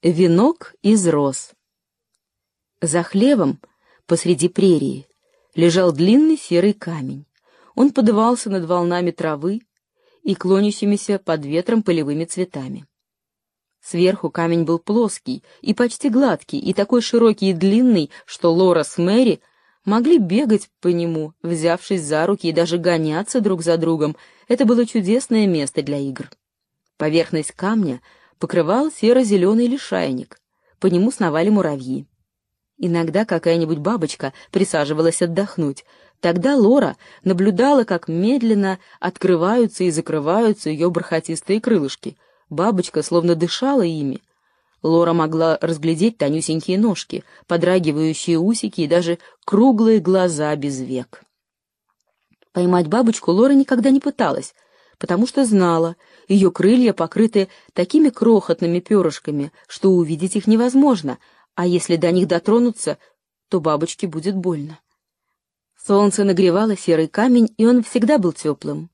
Венок из роз. За хлевом, посреди прерии, лежал длинный серый камень. Он подывался над волнами травы и клонящимися под ветром полевыми цветами. Сверху камень был плоский и почти гладкий, и такой широкий и длинный, что Лора с Мэри могли бегать по нему, взявшись за руки и даже гоняться друг за другом. Это было чудесное место для игр. Поверхность камня покрывал серо-зеленый лишайник. По нему сновали муравьи. Иногда какая-нибудь бабочка присаживалась отдохнуть. Тогда Лора наблюдала, как медленно открываются и закрываются ее бархатистые крылышки. Бабочка словно дышала ими. Лора могла разглядеть тонюсенькие ножки, подрагивающие усики и даже круглые глаза без век. Поймать бабочку Лора никогда не пыталась, потому что знала, ее крылья покрыты такими крохотными перышками, что увидеть их невозможно, а если до них дотронуться, то бабочке будет больно. Солнце нагревало серый камень, и он всегда был теплым.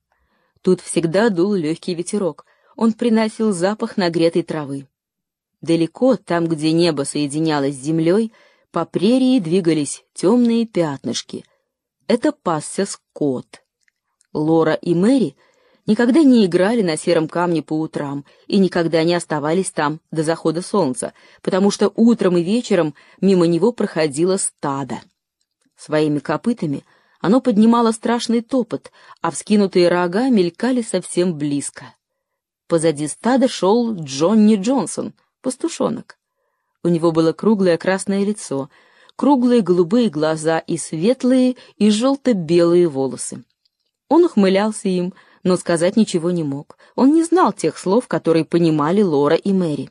Тут всегда дул легкий ветерок, он приносил запах нагретой травы. Далеко, там, где небо соединялось с землей, по прерии двигались темные пятнышки. Это пасся скот. Лора и Мэри никогда не играли на сером камне по утрам и никогда не оставались там до захода солнца, потому что утром и вечером мимо него проходило стадо. Своими копытами оно поднимало страшный топот, а вскинутые рога мелькали совсем близко. Позади стада шел Джонни Джонсон, пастушонок. У него было круглое красное лицо, круглые голубые глаза и светлые и желто-белые волосы. Он ухмылялся им, но сказать ничего не мог. Он не знал тех слов, которые понимали Лора и Мэри.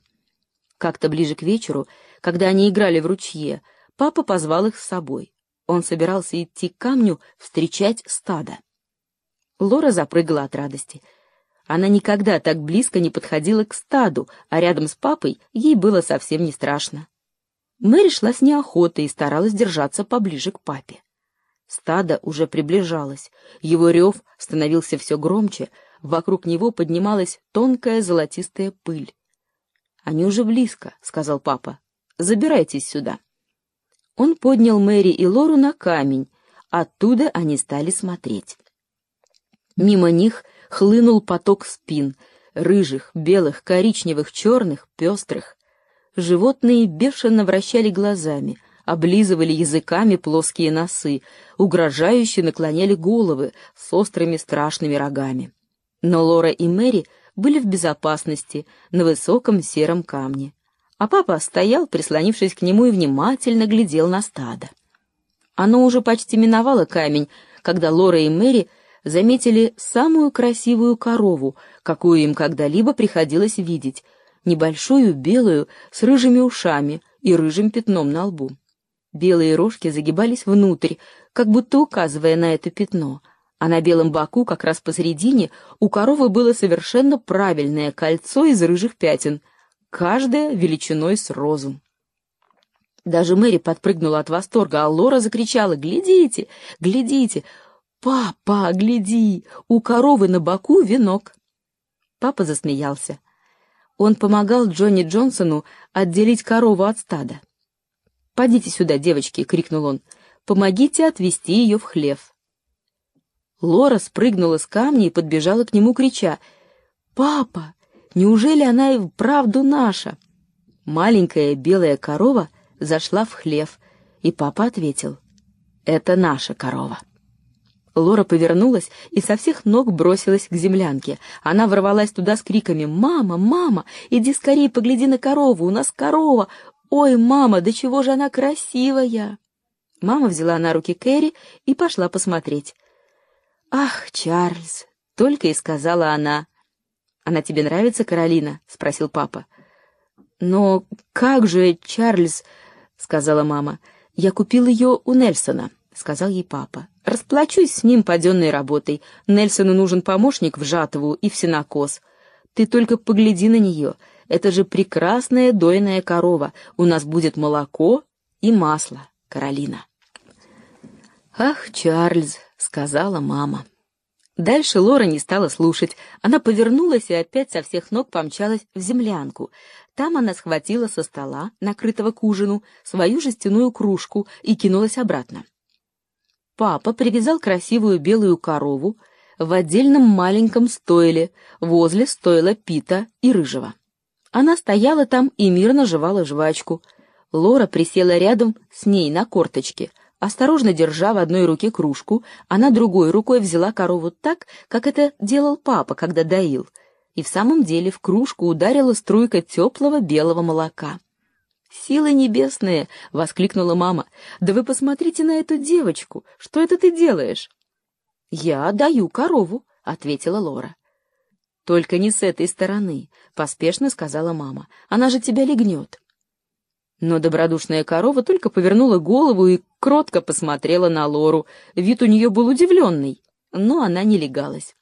Как-то ближе к вечеру, когда они играли в ручье, папа позвал их с собой. Он собирался идти к камню встречать стадо. Лора запрыгала от радости. Она никогда так близко не подходила к стаду, а рядом с папой ей было совсем не страшно. Мэри шла с неохотой и старалась держаться поближе к папе. Стадо уже приближалось, его рев становился все громче, вокруг него поднималась тонкая золотистая пыль. «Они уже близко», — сказал папа. «Забирайтесь сюда». Он поднял Мэри и Лору на камень, оттуда они стали смотреть. Мимо них хлынул поток спин, рыжих, белых, коричневых, черных, пестрых. Животные бешено вращали глазами — облизывали языками плоские носы, угрожающе наклоняли головы с острыми страшными рогами. Но Лора и Мэри были в безопасности на высоком сером камне, а папа стоял, прислонившись к нему, и внимательно глядел на стадо. Оно уже почти миновало камень, когда Лора и Мэри заметили самую красивую корову, какую им когда-либо приходилось видеть, небольшую белую с рыжими ушами и рыжим пятном на лбу. Белые рожки загибались внутрь, как будто указывая на это пятно, а на белом боку, как раз посередине, у коровы было совершенно правильное кольцо из рыжих пятен, каждое величиной с розу. Даже Мэри подпрыгнула от восторга, а Лора закричала «Глядите! Глядите! Папа, гляди! У коровы на боку венок!» Папа засмеялся. Он помогал Джонни Джонсону отделить корову от стада. «Подите сюда, девочки!» — крикнул он. «Помогите отвезти ее в хлев!» Лора спрыгнула с камня и подбежала к нему, крича. «Папа, неужели она и вправду наша?» Маленькая белая корова зашла в хлев, и папа ответил. «Это наша корова». Лора повернулась и со всех ног бросилась к землянке. Она ворвалась туда с криками «Мама, мама, иди скорее погляди на корову, у нас корова, «Ой, мама, да чего же она красивая!» Мама взяла на руки Кэрри и пошла посмотреть. «Ах, Чарльз!» — только и сказала она. «Она тебе нравится, Каролина?» — спросил папа. «Но как же, Чарльз?» — сказала мама. «Я купил ее у Нельсона», — сказал ей папа. «Расплачусь с ним паденной работой. Нельсону нужен помощник в жатву и в сенокос. Ты только погляди на нее. Это же прекрасная дойная корова. У нас будет молоко и масло, Каролина. Ах, Чарльз, сказала мама. Дальше Лора не стала слушать. Она повернулась и опять со всех ног помчалась в землянку. Там она схватила со стола, накрытого к ужину, свою жестяную кружку и кинулась обратно. Папа привязал красивую белую корову в отдельном маленьком стойле возле стойла Пита и Рыжего. Она стояла там и мирно жевала жвачку. Лора присела рядом с ней на корточке — Осторожно держа в одной руке кружку, она другой рукой взяла корову так, как это делал папа, когда доил, и в самом деле в кружку ударила струйка теплого белого молока. «Силы небесные!» — воскликнула мама. «Да вы посмотрите на эту девочку! Что это ты делаешь?» «Я даю корову», — ответила Лора. «Только не с этой стороны», — поспешно сказала мама. «Она же тебя легнет». Но добродушная корова только повернула голову и кротко посмотрела на Лору. Вид у нее был удивленный, но она не легалась.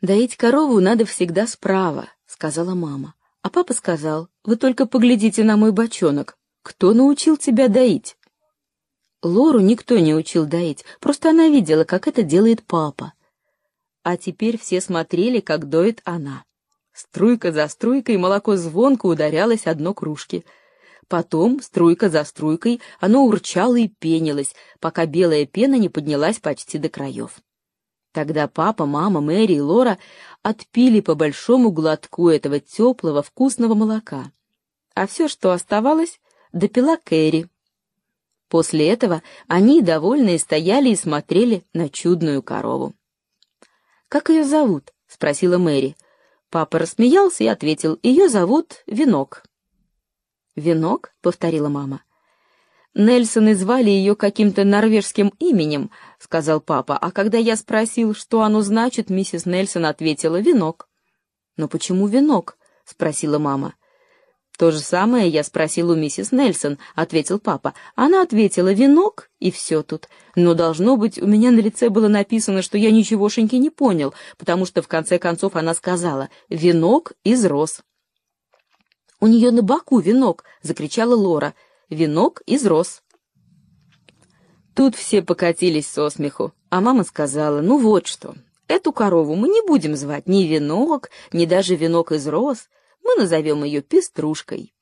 «Доить корову надо всегда справа», — сказала мама. А папа сказал, «Вы только поглядите на мой бочонок. Кто научил тебя доить?» Лору никто не учил доить, просто она видела, как это делает папа. А теперь все смотрели, как доит она. Струйка за струйкой молоко звонко ударялось о дно кружки — Потом, струйка за струйкой, оно урчало и пенилось, пока белая пена не поднялась почти до краев. Тогда папа, мама, Мэри и Лора отпили по большому глотку этого теплого вкусного молока. А все, что оставалось, допила Кэрри. После этого они, довольные, стояли и смотрели на чудную корову. «Как ее зовут?» — спросила Мэри. Папа рассмеялся и ответил, «Ее зовут Венок». «Венок?» — повторила мама. «Нельсоны звали ее каким-то норвежским именем», — сказал папа, а когда я спросил, что оно значит, миссис Нельсон ответила «венок». «Но почему венок?» — спросила мама. «То же самое я спросил у миссис Нельсон», — ответил папа. Она ответила «венок» и все тут. Но, должно быть, у меня на лице было написано, что я ничегошеньки не понял, потому что в конце концов она сказала «венок из роз». «У нее на боку венок!» — закричала Лора. «Венок из роз!» Тут все покатились со смеху, а мама сказала, «Ну вот что, эту корову мы не будем звать ни венок, ни даже венок из роз, мы назовем ее пеструшкой».